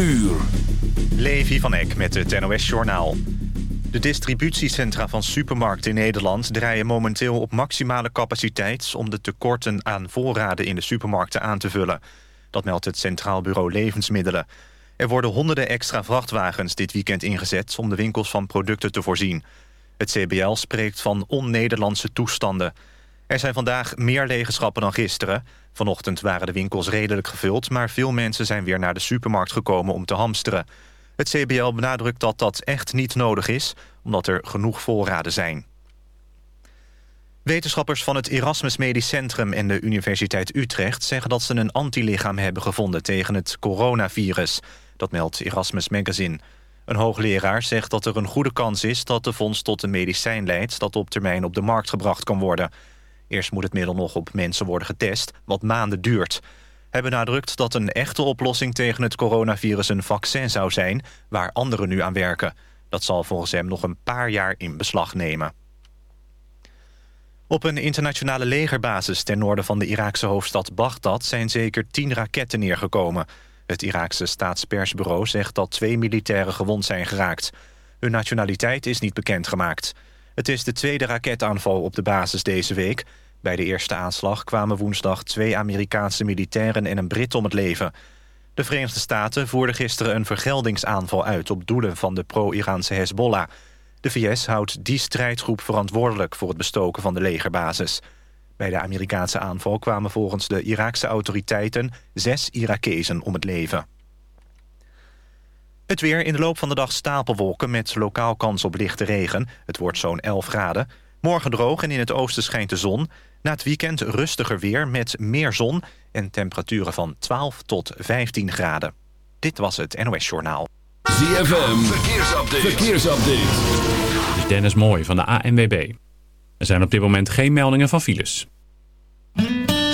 uur. Levi van Eck met het NOS-journaal. De distributiecentra van supermarkten in Nederland draaien momenteel op maximale capaciteit... om de tekorten aan voorraden in de supermarkten aan te vullen. Dat meldt het Centraal Bureau Levensmiddelen. Er worden honderden extra vrachtwagens dit weekend ingezet... om de winkels van producten te voorzien. Het CBL spreekt van on-Nederlandse toestanden. Er zijn vandaag meer legenschappen dan gisteren. Vanochtend waren de winkels redelijk gevuld... maar veel mensen zijn weer naar de supermarkt gekomen om te hamsteren. Het CBL benadrukt dat dat echt niet nodig is... omdat er genoeg voorraden zijn. Wetenschappers van het Erasmus Medisch Centrum en de Universiteit Utrecht... zeggen dat ze een antilichaam hebben gevonden tegen het coronavirus. Dat meldt Erasmus Magazine. Een hoogleraar zegt dat er een goede kans is dat de vondst tot een medicijn leidt... dat op termijn op de markt gebracht kan worden. Eerst moet het middel nog op mensen worden getest, wat maanden duurt. Hij benadrukt dat een echte oplossing tegen het coronavirus een vaccin zou zijn... waar anderen nu aan werken. Dat zal volgens hem nog een paar jaar in beslag nemen. Op een internationale legerbasis ten noorden van de Iraakse hoofdstad Bagdad... zijn zeker tien raketten neergekomen. Het Iraakse staatspersbureau zegt dat twee militairen gewond zijn geraakt. Hun nationaliteit is niet bekendgemaakt. Het is de tweede raketaanval op de basis deze week. Bij de eerste aanslag kwamen woensdag twee Amerikaanse militairen en een Brit om het leven. De Verenigde Staten voerden gisteren een vergeldingsaanval uit... op doelen van de pro-Iraanse Hezbollah. De VS houdt die strijdgroep verantwoordelijk voor het bestoken van de legerbasis. Bij de Amerikaanse aanval kwamen volgens de Iraakse autoriteiten... zes Irakezen om het leven. Het weer in de loop van de dag stapelwolken met lokaal kans op lichte regen. Het wordt zo'n 11 graden. Morgen droog en in het oosten schijnt de zon. Na het weekend rustiger weer met meer zon en temperaturen van 12 tot 15 graden. Dit was het NOS Journaal. ZFM, verkeersupdate. verkeersupdate. Dit is Dennis Mooij van de ANWB. Er zijn op dit moment geen meldingen van files.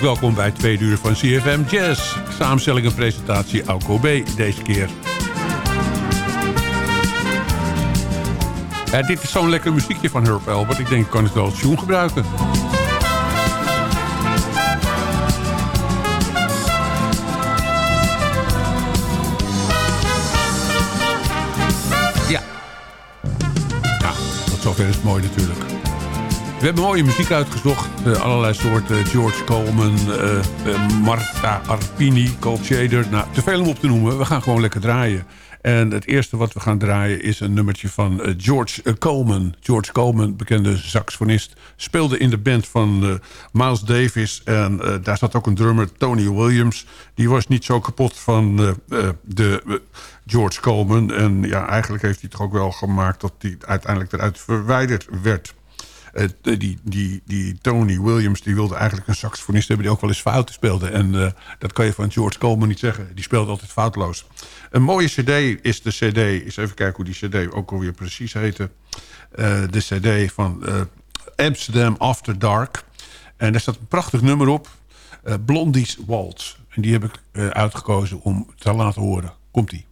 Welkom bij twee uur van CFM Jazz. Samenstelling en presentatie Alco B deze keer. Dit is zo'n lekker muziekje van Herb Albert. Ik denk, ik kan het wel als tune gebruiken. Ja. Ja, tot zover is mooi natuurlijk. We hebben mooie muziek uitgezocht. Eh, allerlei soorten. George Coleman, eh, eh, Marta Arpini, Cold Shader. Nou, te veel om op te noemen. We gaan gewoon lekker draaien. En het eerste wat we gaan draaien is een nummertje van George Coleman. George Coleman, bekende saxofonist, speelde in de band van Miles Davis. En daar zat ook een drummer, Tony Williams. Die was niet zo kapot van de George Coleman. En ja, eigenlijk heeft hij toch ook wel gemaakt dat hij uiteindelijk eruit verwijderd werd. Eh, die, die, die Tony Williams die wilde eigenlijk een saxofonist hebben... die ook wel eens fouten speelde. En eh, dat kan je van George Coleman niet zeggen. Die speelde altijd foutloos. Een mooie cd is de cd... eens even kijken hoe die cd ook alweer precies heette. Eh, de cd van Amsterdam After Dark. En daar staat een prachtig nummer op. Blondie's Waltz. En die heb ik uitgekozen om te laten horen. Komt-ie.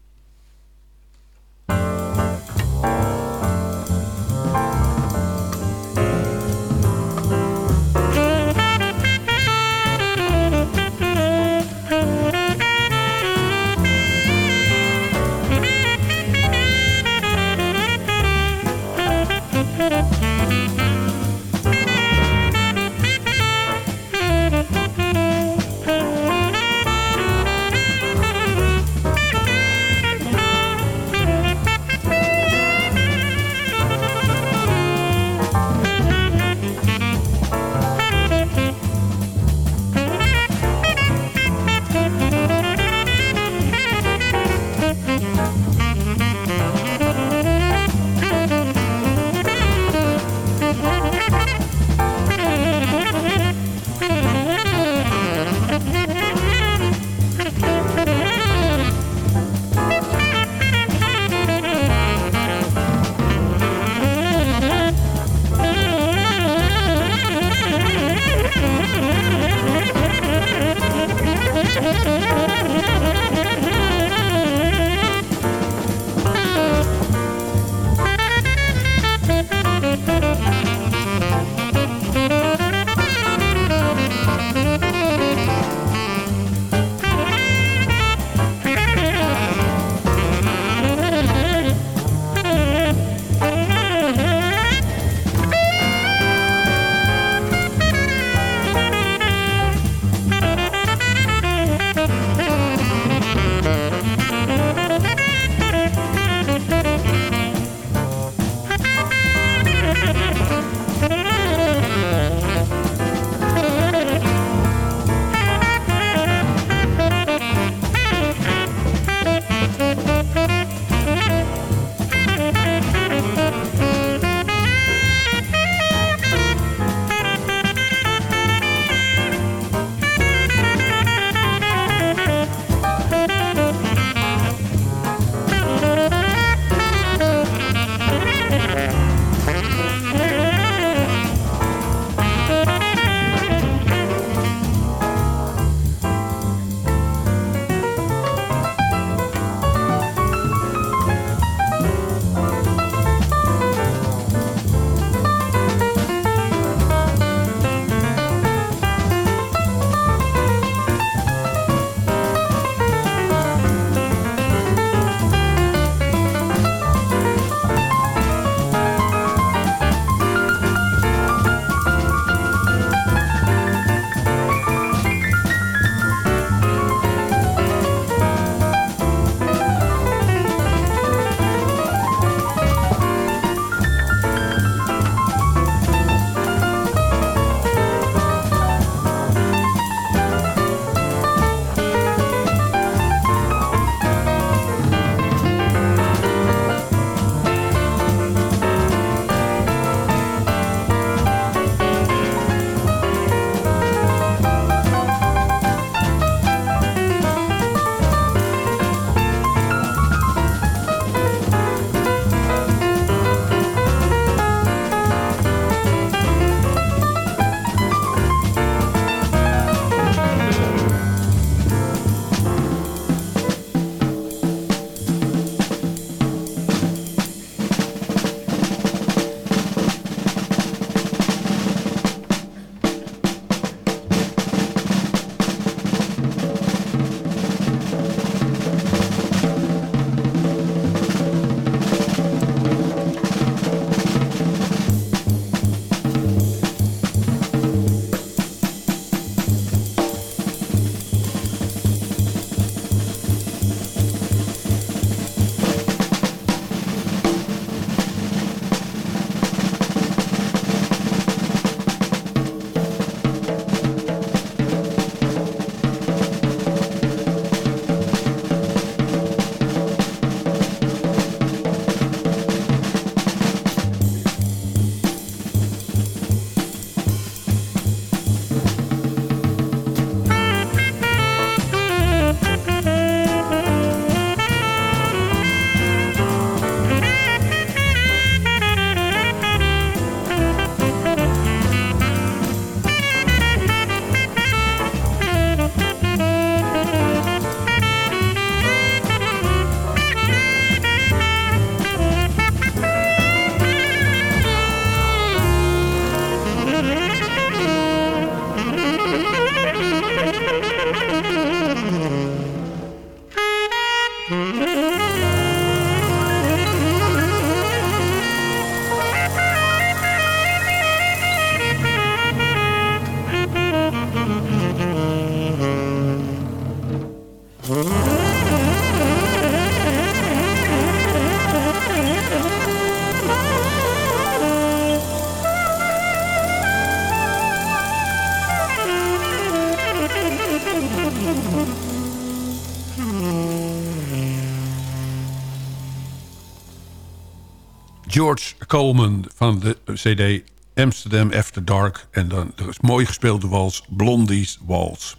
George Coleman van de CD Amsterdam After Dark. En dan de mooi gespeelde wals Blondie's Wals.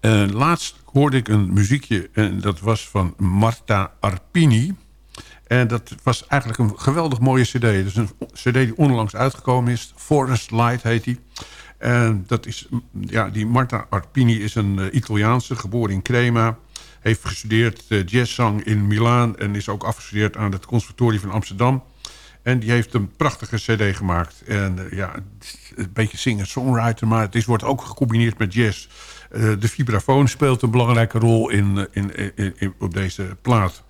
Eh, laatst hoorde ik een muziekje en dat was van Marta Arpini. En dat was eigenlijk een geweldig mooie cd. Dat is een cd die onlangs uitgekomen is. Forest Light heet die. En dat is, ja, die Marta Arpini is een eh, Italiaanse, geboren in Crema. Heeft gestudeerd uh, jazzzang in Milaan... en is ook afgestudeerd aan het Conservatorium van Amsterdam. En die heeft een prachtige cd gemaakt. En uh, ja, een beetje singer-songwriter... maar het is, wordt ook gecombineerd met jazz. Uh, de vibrafoon speelt een belangrijke rol in, in, in, in op deze plaat.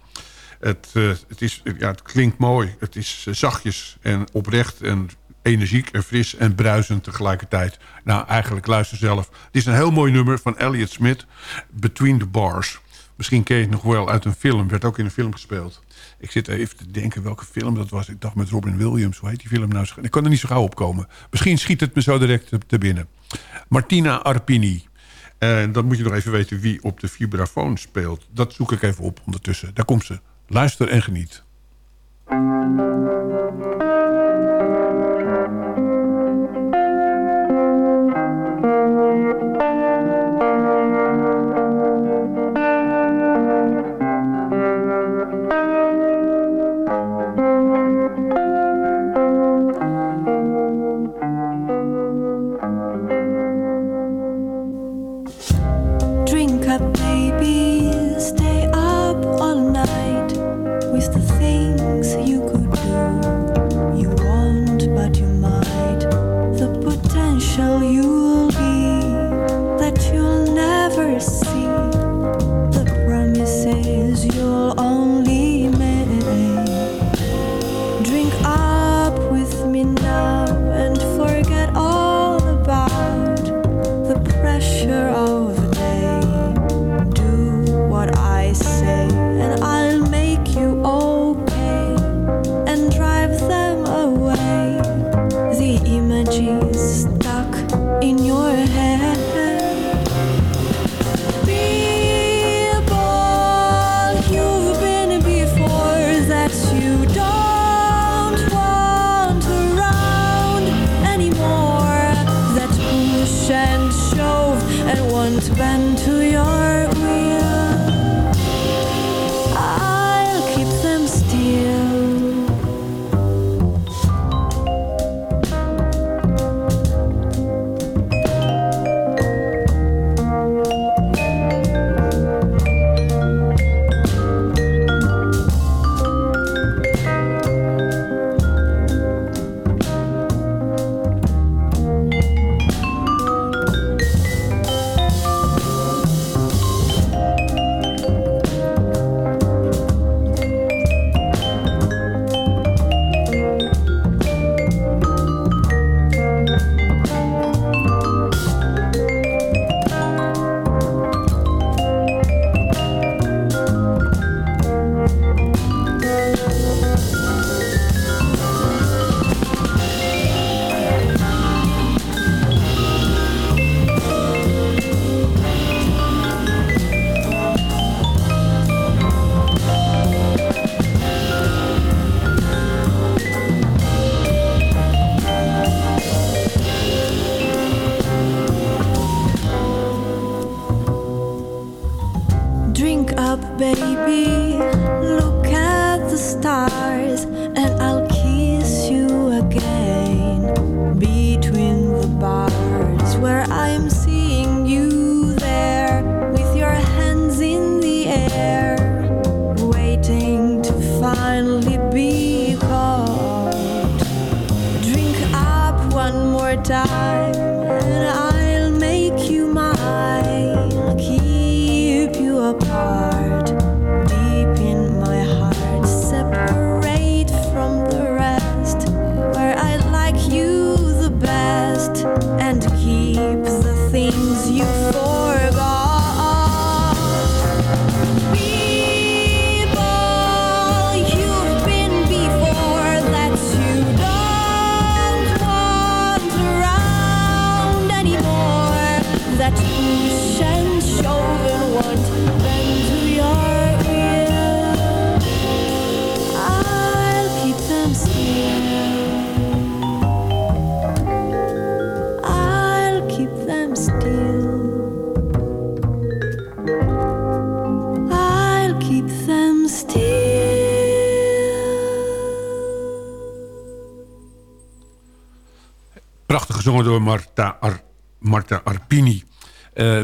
Het, het, is, ja, het klinkt mooi. Het is zachtjes en oprecht en energiek en fris en bruisend tegelijkertijd. Nou, eigenlijk luister zelf. Het is een heel mooi nummer van Elliott Smith, Between the Bars. Misschien ken je het nog wel uit een film. Werd ook in een film gespeeld. Ik zit even te denken welke film dat was. Ik dacht met Robin Williams. Hoe heet die film nou? Ik kan er niet zo gauw opkomen. Misschien schiet het me zo direct te binnen. Martina Arpini. En dan moet je nog even weten wie op de vibrafoon speelt. Dat zoek ik even op ondertussen. Daar komt ze. Luister en geniet.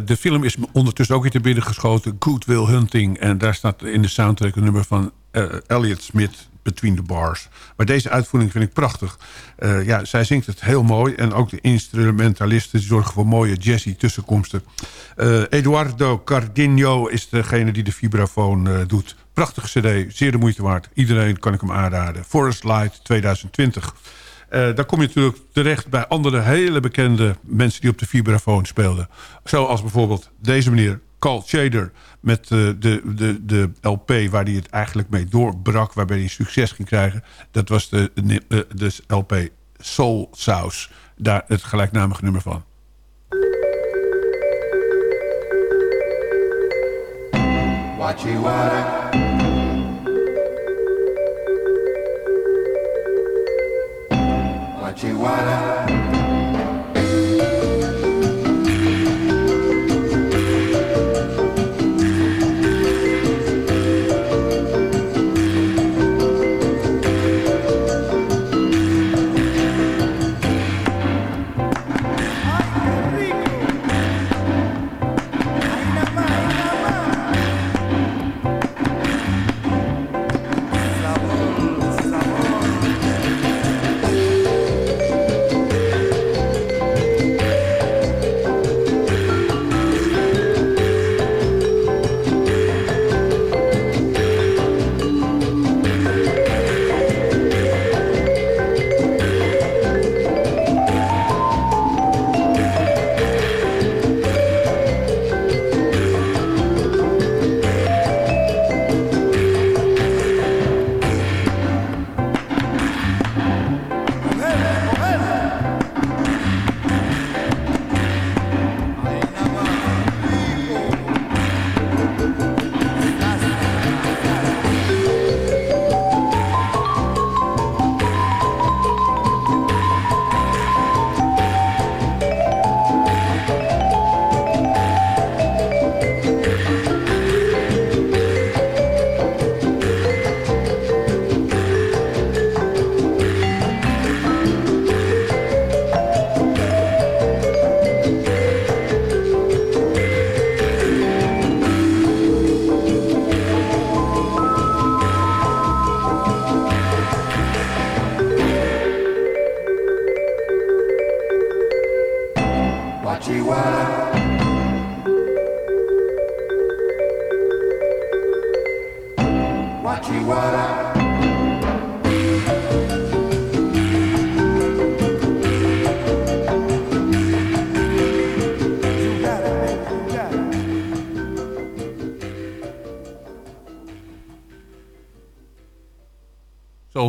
De film is ondertussen ook weer te binnen geschoten. Good Will Hunting. En daar staat in de soundtrack een nummer van eh, Elliot Smith, Between the Bars. Maar deze uitvoering vind ik prachtig. Eh, ja, zij zingt het heel mooi. En ook de instrumentalisten zorgen voor mooie jazzy tussenkomsten. Eh, Eduardo Cardinho is degene die de vibrafoon doet. Prachtige cd, zeer de moeite waard. Iedereen kan ik hem aanraden. Forest Light 2020. Eh dan kom je natuurlijk terecht bij andere hele bekende mensen die op de vibrafoon speelden. Zoals bijvoorbeeld deze meneer Carl Shader met eh, de, de, de LP waar hij het eigenlijk mee doorbrak, waarbij hij succes ging krijgen. Dat was de, de, de LP Soul Sauce. Daar het gelijknamige nummer van. Soul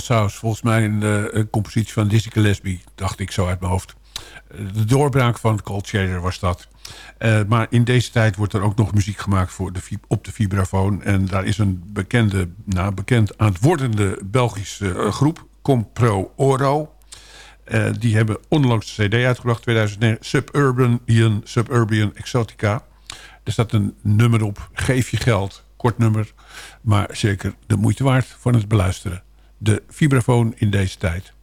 Volgens mij een, eh, een compositie van Dizzy Gillespie, dacht ik zo uit mijn hoofd. Eh, De doorbraak van Cold Shader was dat. Eh, maar in deze tijd wordt er ook nog muziek gemaakt voor de, op de vibrafoon. En daar is een bekende, nou, bekend aan het wordende Belgische eh, groep, Compro Oro. Eh, die hebben onlangs een cd uitgebracht, 2009, Suburban, Suburban Exotica. Er staat een nummer op, geef je geld, kort nummer. Maar zeker de moeite waard van het beluisteren. De vibrafoon in deze tijd.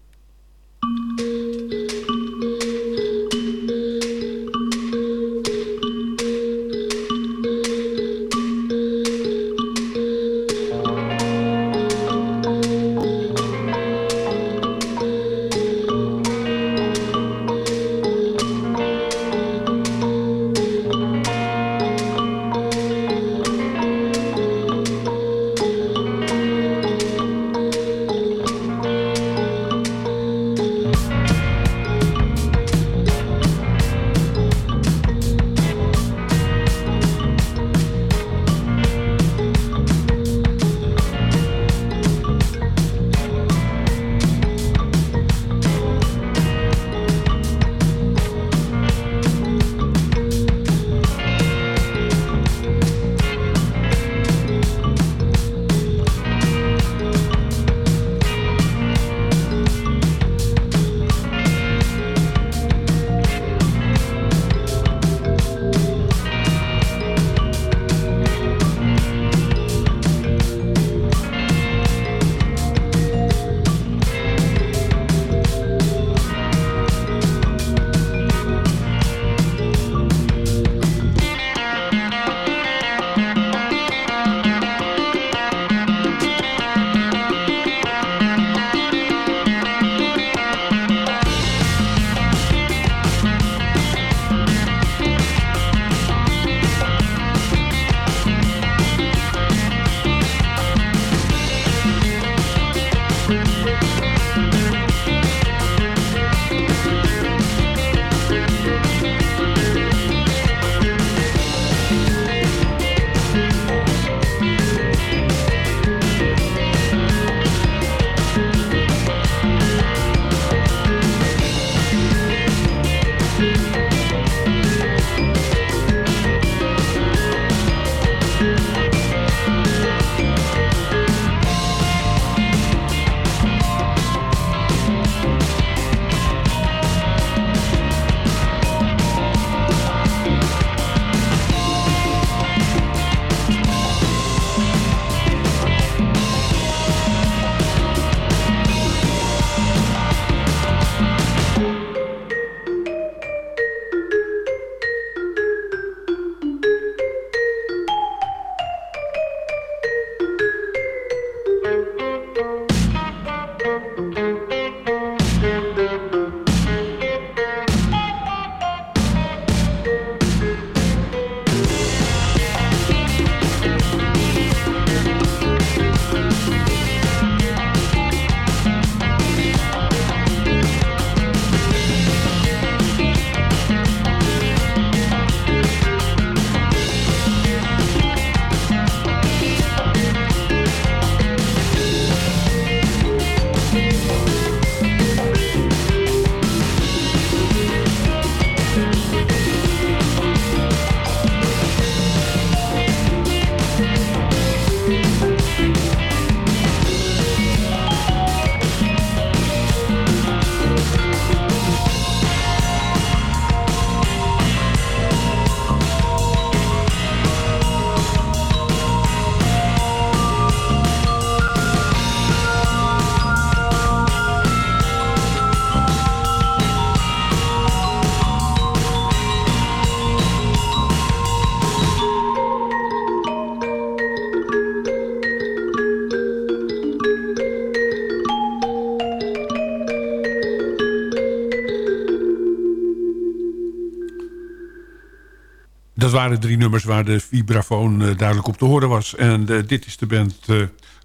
Waren drie nummers waar de vibrafoon eh, duidelijk op te horen was. En eh, dit is de band eh,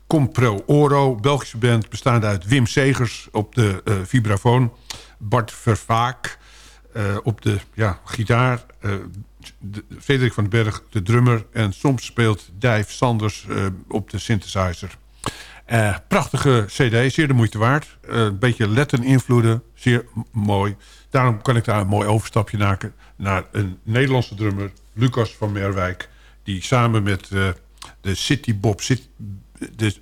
Compro Oro. Belgische band bestaande uit Wim Segers op de vibrafoon. Bart Vervaak op de ja, gitaar. de- Frederik van den Berg, de drummer. En soms speelt Dijf Sanders op de synthesizer. Prachtige cd, zeer de moeite waard. Een beetje Latin-invloeden, zeer m- mooi. Daarom kan ik daar een mooi overstapje maken... naar een Nederlandse drummer, Lucas van Merwijk... die samen met eh, de City Bob... City, de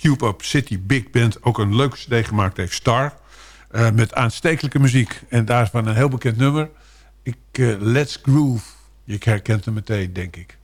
Cube Up City Big Band ook een leuke cd gemaakt heeft, Star... eh, met aanstekelijke muziek. En daarvan een heel bekend nummer. Ik, eh, Let's Groove. Je herkent hem meteen, denk ik.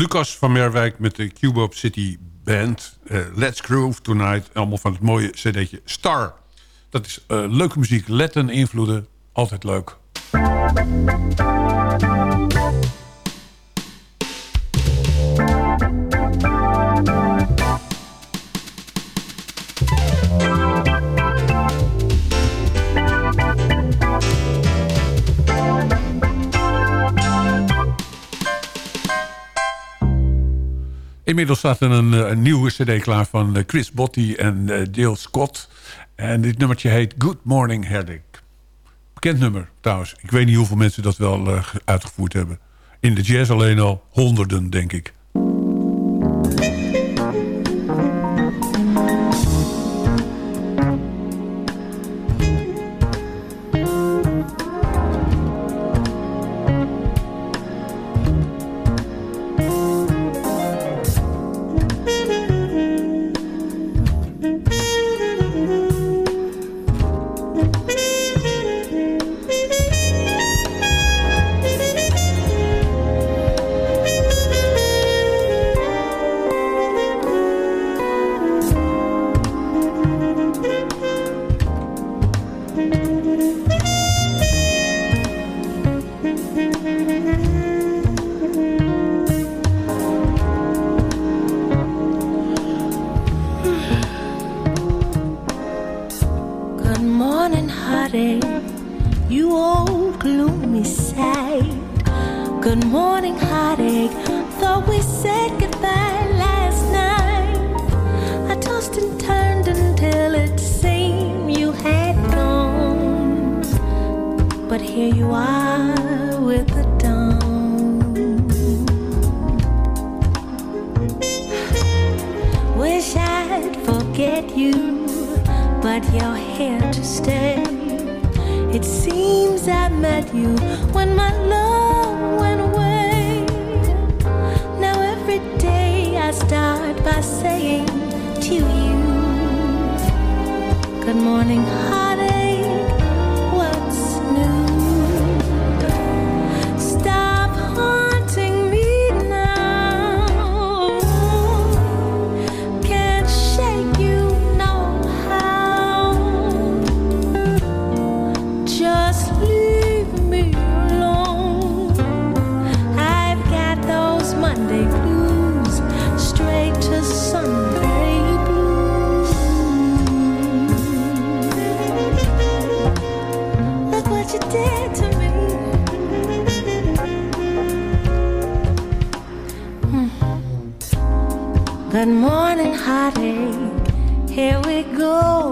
Lucas van Merwijk met de Cubop City Band. Eh, Let's Groove Tonight. Allemaal van het mooie cd'tje Star. Dat is eh, leuke muziek. Letten, invloeden. Altijd leuk. Inmiddels staat er een, eh, een nieuwe cd klaar van eh, Chris Botti en eh, Dale Scott. En dit nummertje heet Good Morning Headache. Bekend nummer trouwens. Ik weet niet hoeveel mensen dat wel ge- uitgevoerd hebben. In de jazz alleen al honderden, denk ik. Here you are with the dawn. Wish I'd forget you, but you're here to stay. It seems I met you when my love went away. Now every day I start by saying to you, Good morning, Good morning, heartache. Here we go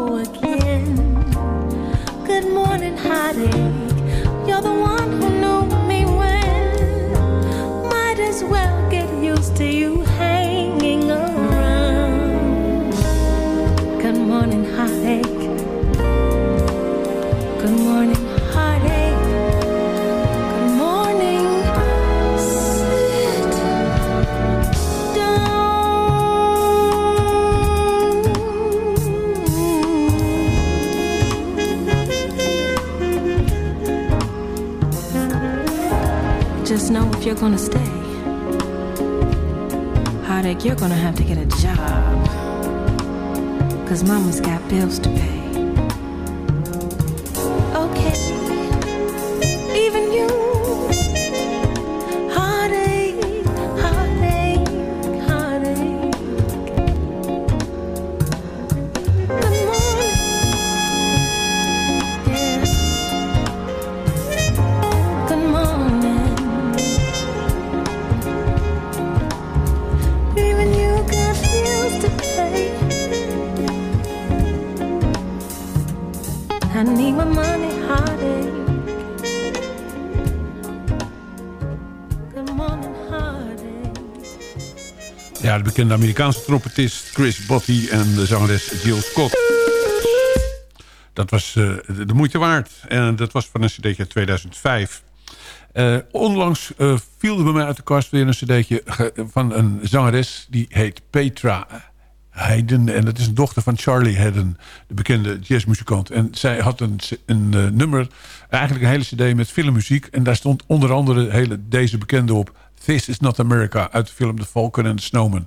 you're gonna stay, heartache, you're gonna have to get a job. Cause mama's got bills to pay. bekende Amerikaanse trompetist Chris Botti en de zangeres Jill Scott. Dat was eh, de moeite waard. En dat was van een cd'tje 2005. Eh, onlangs uh, viel bij mij uit de kast weer een cd'tje van een zangeres... die heet Petra Hayden. En dat is een dochter van Charlie Hayden, de bekende jazzmuzikant. En zij had een, een nummer, eigenlijk een hele cd met filmmuziek. En daar stond onder andere hele, deze bekende op... This is not America uit de film The Falcon and the Snowman.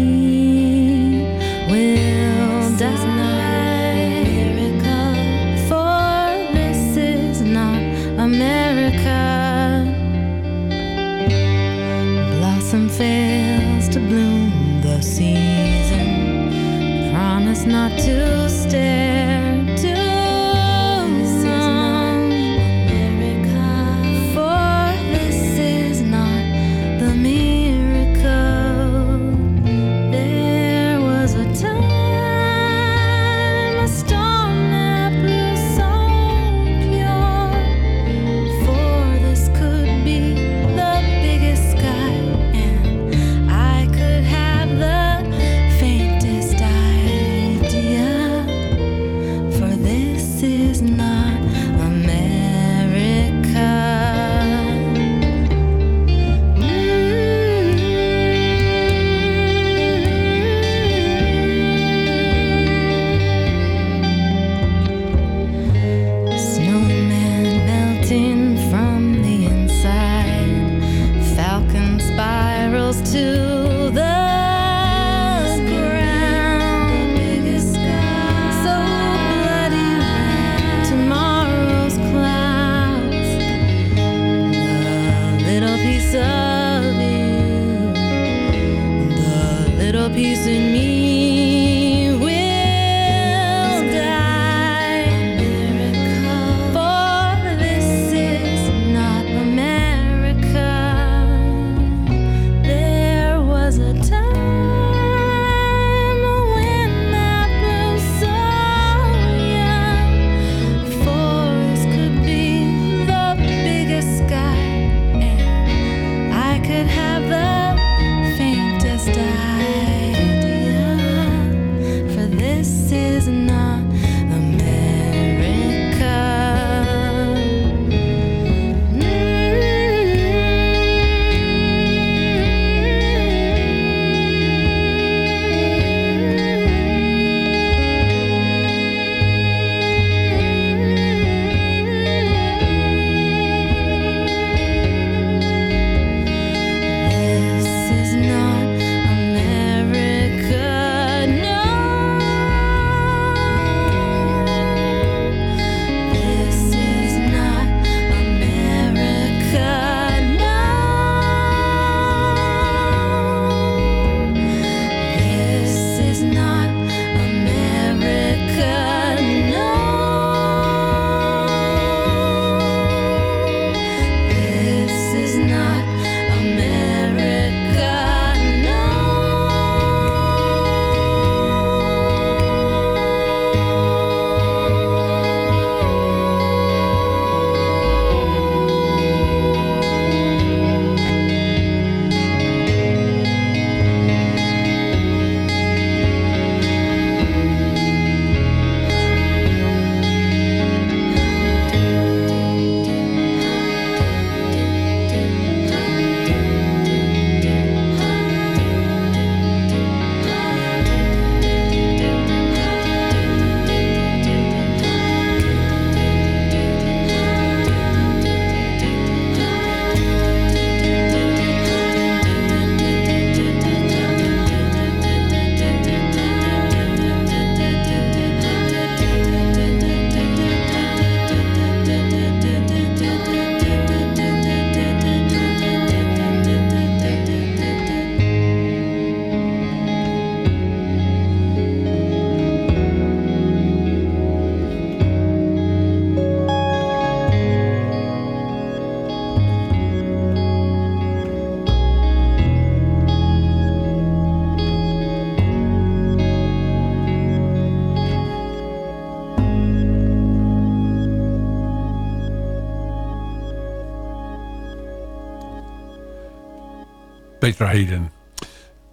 America. Blossom fails to bloom the season. Promise not to stay.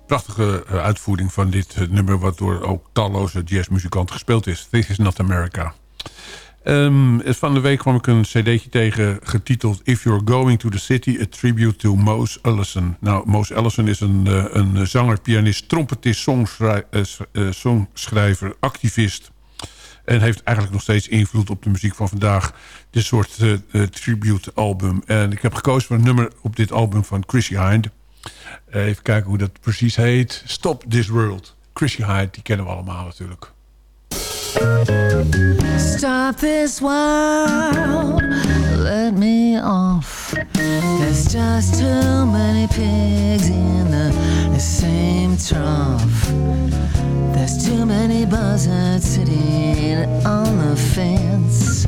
Prachtige eh, uitvoering van dit eh, nummer... wat door ook talloze jazzmuzikanten gespeeld is. This is not America. Ehm, van de week kwam ik een cd'tje tegen getiteld... If You're Going to the City, a Tribute to Mose Allison. Nou, Mose Allison is een, eh, een zanger, pianist, trompetist... Songschrijver, activist... En heeft eigenlijk nog steeds invloed op de muziek van vandaag. Dit soort uh, tribute album. En ik heb gekozen voor een nummer op dit album van Chrissy Hind. Eh, even kijken hoe dat precies heet. Stop This World. Chrissy Hind, die kennen we allemaal natuurlijk. Stop this world, let me off. There's just too many pigs in the same trough. There's too many buzzards sitting on the fence.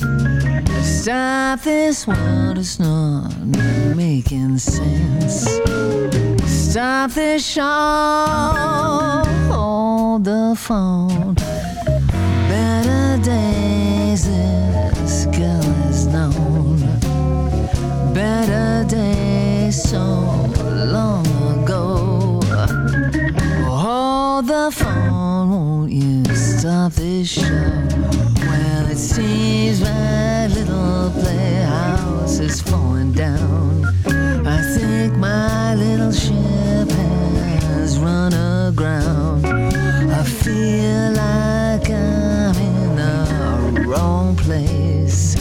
Stop this world, it's not making sense. Stop this show, hold the phone. Better days this girl has known. Better days so long ago. Hold the phone, you stop this show? Well, it seems my little playhouse is falling down. I think my little ship has run aground. I feel like I'm in the wrong place.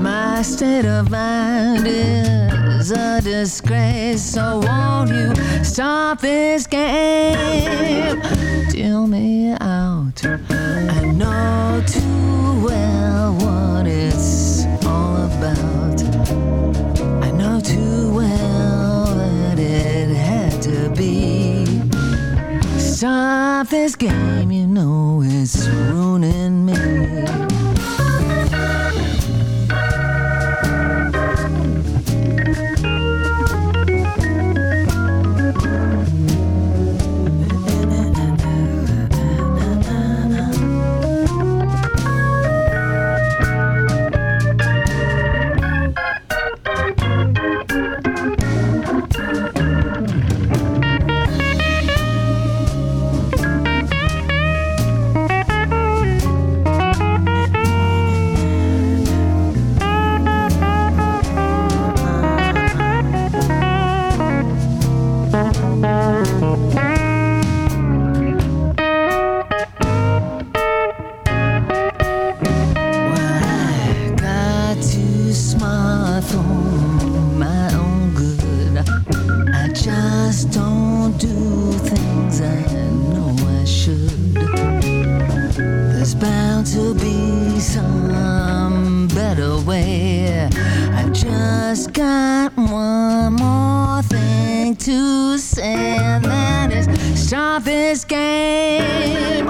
My state of mind is a disgrace. So won't you stop this game? Deal me out. I know too well what it's all about. I know too well that it had to be. Stop this game, you know it's ruining me. Some better way. I just got one more thing to say, and that is stop this game.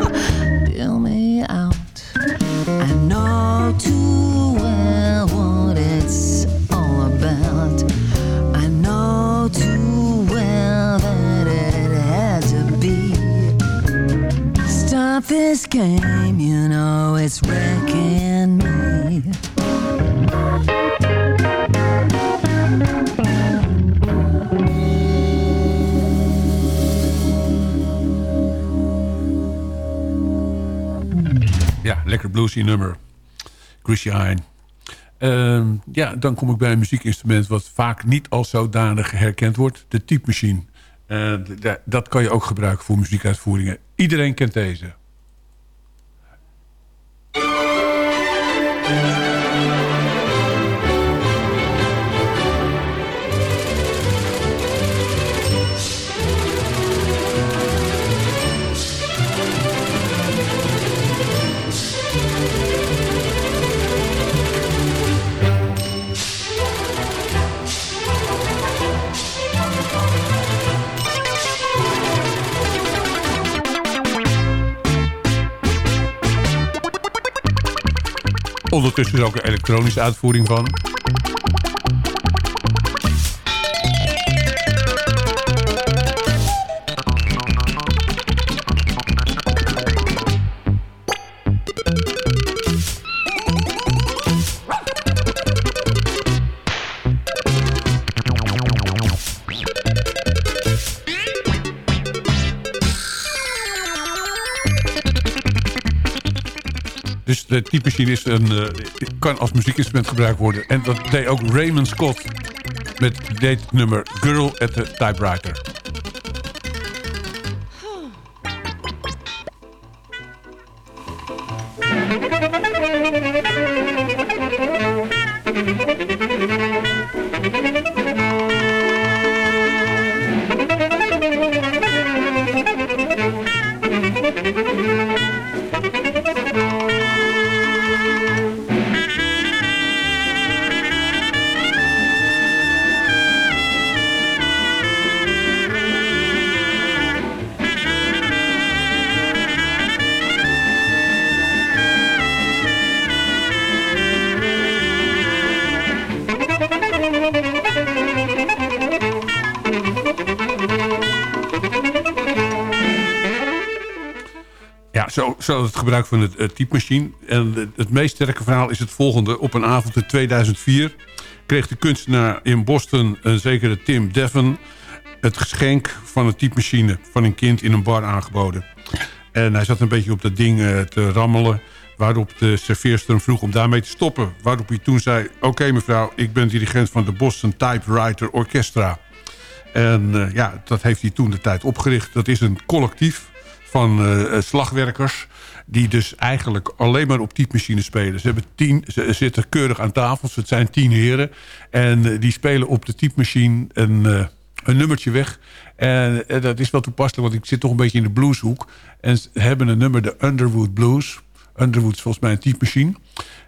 Deal me out. I know too well what it's all about. I know too well that it had to be. Stop this game, you know it's wrecking bluesy nummer. Chrissy Hine. Ehm, ja, dan kom ik bij een muziekinstrument... wat vaak niet als zodanig herkend wordt. De typemachine. Eh, d- dat kan je ook gebruiken voor muziekuitvoeringen. Iedereen kent deze. Ondertussen is ook een elektronische uitvoering van. Dus de typemachine is een, eh, kan als muziekinstrument gebruikt worden. En dat deed ook Raymond Scott met dit nummer Girl at the Typewriter. Zo, het gebruik van het uh, typemachine. En het, het meest sterke verhaal is het volgende. Op een avond in 2004 kreeg de kunstenaar in Boston... een zekere Tim Devon het geschenk van een typemachine... van een kind in een bar aangeboden. En hij zat een beetje op dat ding eh, te rammelen... waarop de serveerster hem vroeg om daarmee te stoppen. Waarop hij toen zei... oké mevrouw, ik ben dirigent van de Boston Typewriter Orchestra. En eh, ja, dat heeft hij toen de tijd opgericht. Dat is een collectief van eh, slagwerkers... die dus eigenlijk alleen maar op typemachines spelen. Ze, hebben tien, ze zitten keurig aan tafels. Het zijn tien heren. En eh, die spelen op de typemachine een, eh, een nummertje weg. En eh, dat is wel toepasselijk, want ik zit toch een beetje in de blueshoek. En ze hebben een nummer, de Underwood Blues. Underwood is volgens mij een typemachine.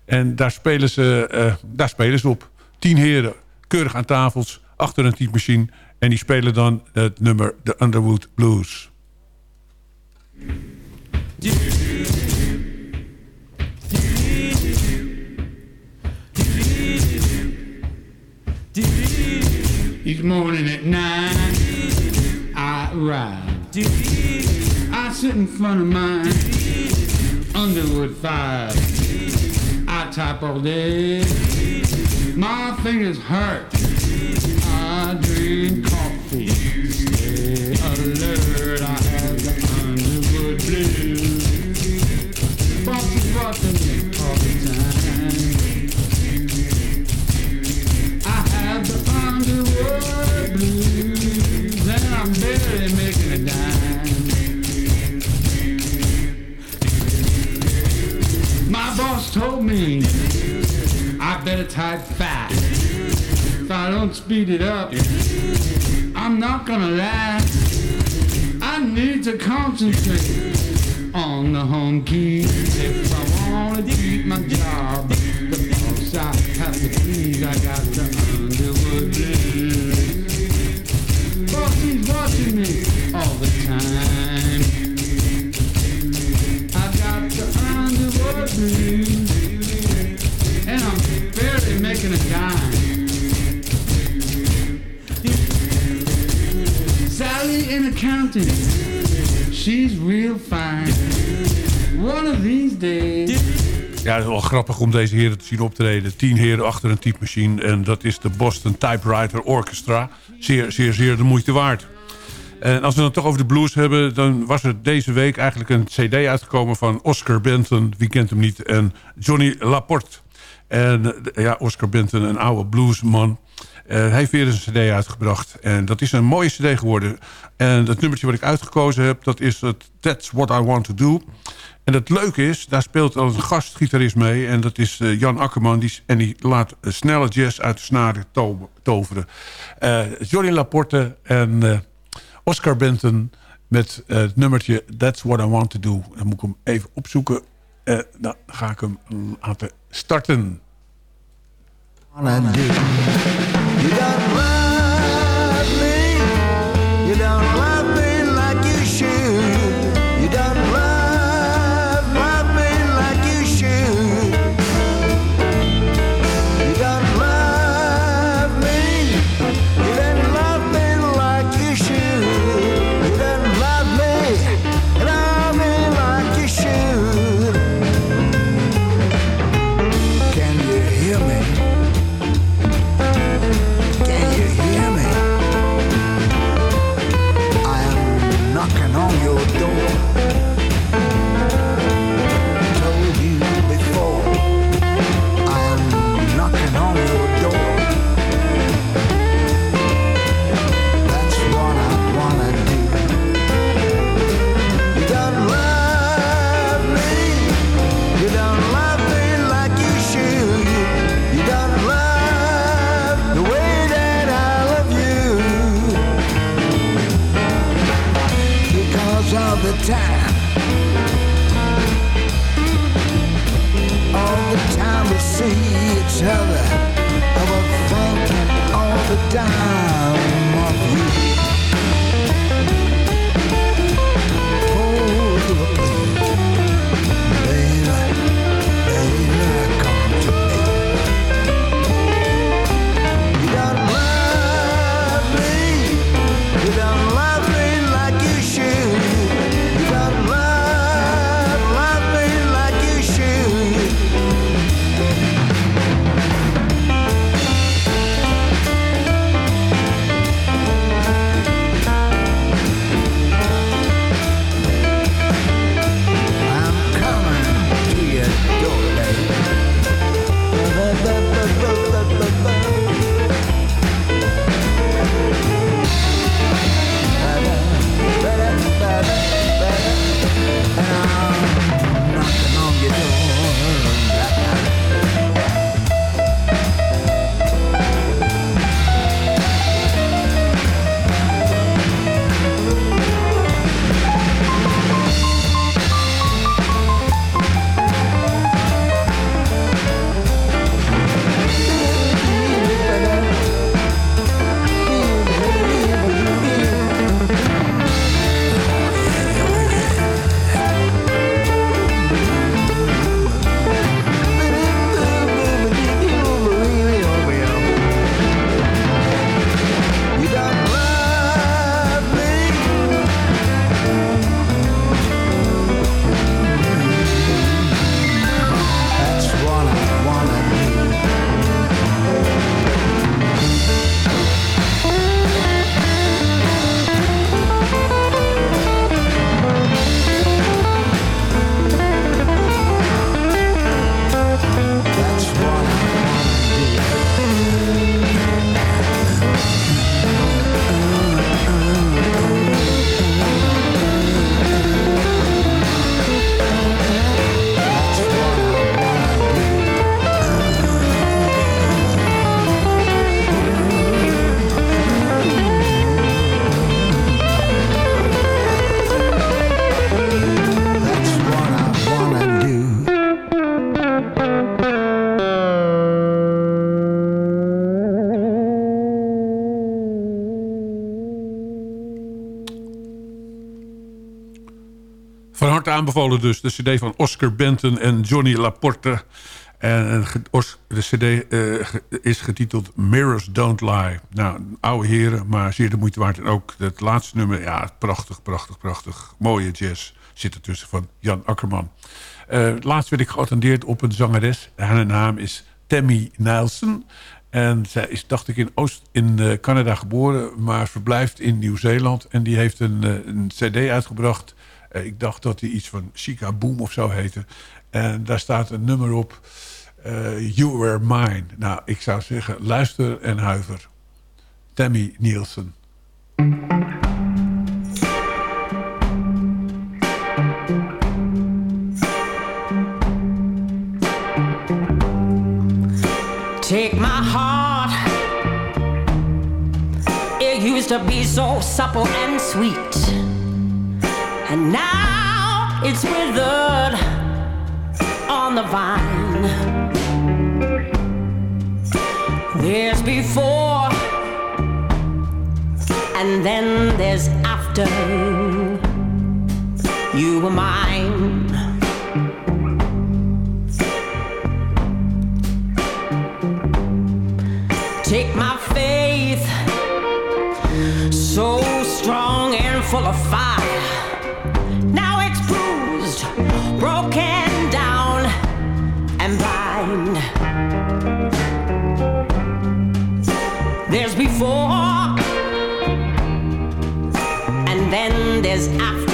En daar spelen ze, eh, daar spelen ze op. Tien heren, keurig aan tafels, achter een typemachine. En die spelen dan het nummer, de Underwood Blues. Each morning at nine, I ride. I sit in front of mine, Underwood five. I type all day, my fingers hurt. I drink coffee, stay alert. I told me I better type fast. If I don't speed it up, I'm not gonna last. I need to concentrate on the home key if I wanna keep my job. The boss I have to please, I got the Underwood blues. Boss, he's watching me all the time. I got the Underwood blues, Sally in accounting, she's real fine. One of these days. Ja, het is wel grappig om deze heren te zien optreden. Tien heren achter een typemachine. En dat is de Boston Typewriter Orchestra. Zeer, zeer, zeer de moeite waard. En als we het toch over de blues hebben... dan was er deze week eigenlijk een cd uitgekomen van Oscar Benton. Wie kent hem niet? En Johnny Laporte. En ja, Oscar Benton, een oude bluesman. Eh, hij heeft weer een cd uitgebracht. En dat is een mooie cd geworden. En het nummertje wat ik uitgekozen heb... dat is het That's What I Want To Do. En het leuke is, daar speelt al een gastgitarist mee. En dat is eh, Jan Akkerman. Die, en die laat snelle jazz uit de snaren to- toveren. Eh, Johnny Laporte en Oscar Benton... met het nummertje That's What I Want To Do. Dan moet ik hem even opzoeken. Dan ga ik hem laten starten. each other of a funk all the time. Aanbevolen dus. De cd van Oscar Benton en Johnny Laporte. En de cd eh, is getiteld Mirrors Don't Lie. Nou, oude heren, maar zeer de moeite waard. En ook het laatste nummer, ja, prachtig, prachtig, prachtig. Mooie jazz zit er tussen van Jan Akkerman. Eh, laatst werd ik geattendeerd op een zangeres. Haar naam is Tammy Nielsen. En zij is, dacht ik, in Oost in eh, Canada geboren, maar verblijft in Nieuw-Zeeland. En die heeft een, een cd uitgebracht. Eh, ik dacht dat die iets van Chica Boom of zo heette. En daar staat een nummer op. eh, you Were Mine. Nou, ik zou zeggen, luister en huiver. Tammy Nielsen. Take my heart. It used to be so supple and sweet. And now it's withered on the vine. There's before, and then there's after. You were mine. Take my faith, so strong and full of fire. Broken down, and blind. There's before, and then there's after.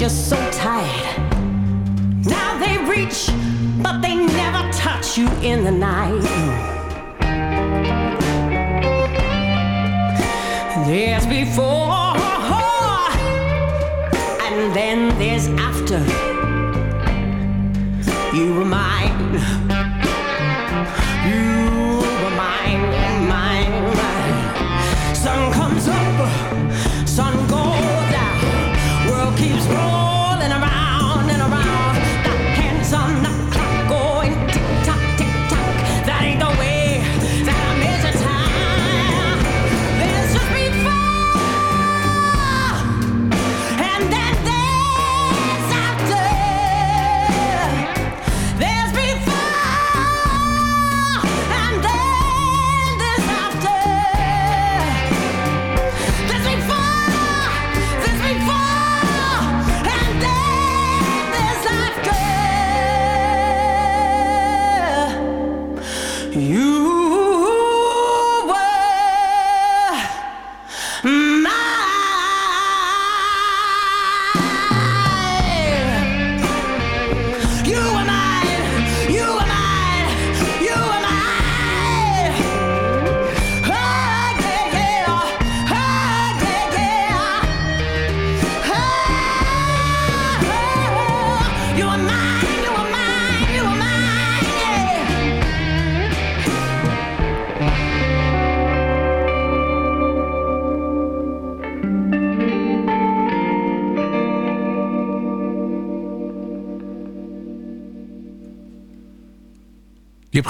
You so tight. Now they reach, but they never touch you in the night. There's before, and then there's after. You were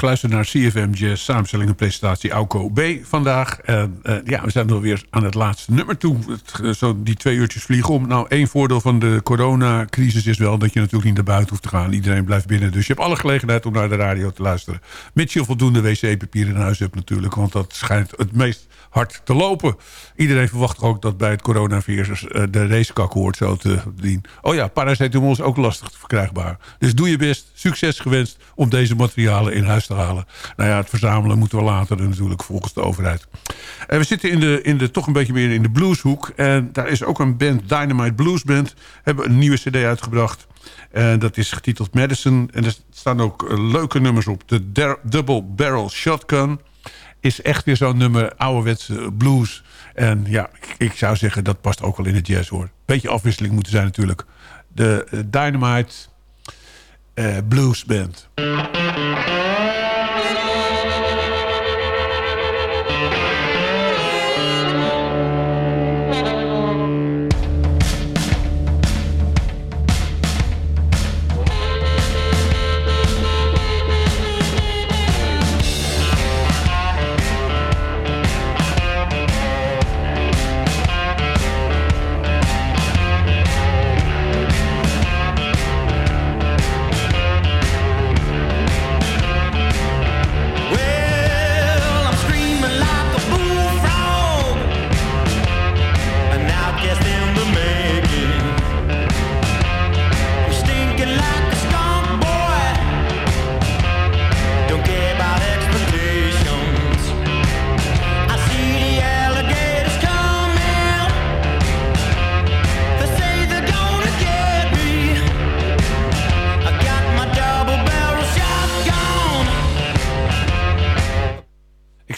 geluisterd naar CFM Jazz, samenstelling en presentatie Auko B vandaag. Eh, ja, we zijn alweer aan het laatste nummer toe. Het, zo die twee uurtjes vliegen om. Nou, één voordeel van de coronacrisis is wel dat je natuurlijk niet naar buiten hoeft te gaan. Iedereen blijft binnen. Dus je hebt alle gelegenheid om naar de radio te luisteren. Mits je voldoende wc-papier in huis hebt natuurlijk. Want dat schijnt het meest hard te lopen. Iedereen verwacht ook dat bij het coronavirus eh, de racekak hoort zo te dienen. Oh ja, paracetamol is ook lastig verkrijgbaar. Dus doe je best. Succes gewenst om deze materialen in huis te halen. Nou ja, het verzamelen moeten we later natuurlijk volgens de overheid. En we zitten in de, in de, toch een beetje meer in de blueshoek. En daar is ook een band, Dynamite Blues Band. Hebben een nieuwe cd uitgebracht. En dat is getiteld Madison. En er staan ook eh, leuke nummers op. De Double Barrel Shotgun is echt weer zo'n nummer, ouderwetse blues. En ja, ik, ik zou zeggen, dat past ook wel in de jazz hoor. Beetje afwisseling moeten zijn natuurlijk. De eh, Dynamite eh, Blues Band.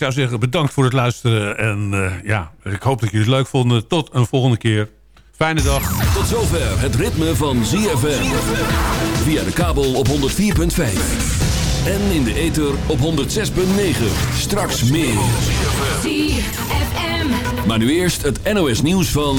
Zou zeggen, bedankt voor het luisteren. En eh, ja, ik hoop dat jullie het leuk vonden. Tot een volgende keer. Fijne dag. Tot zover het ritme van ZFM. Via de kabel op 104.5. En in de ether op 106.9. Straks meer. ZFM. Maar nu eerst het NOS nieuws van...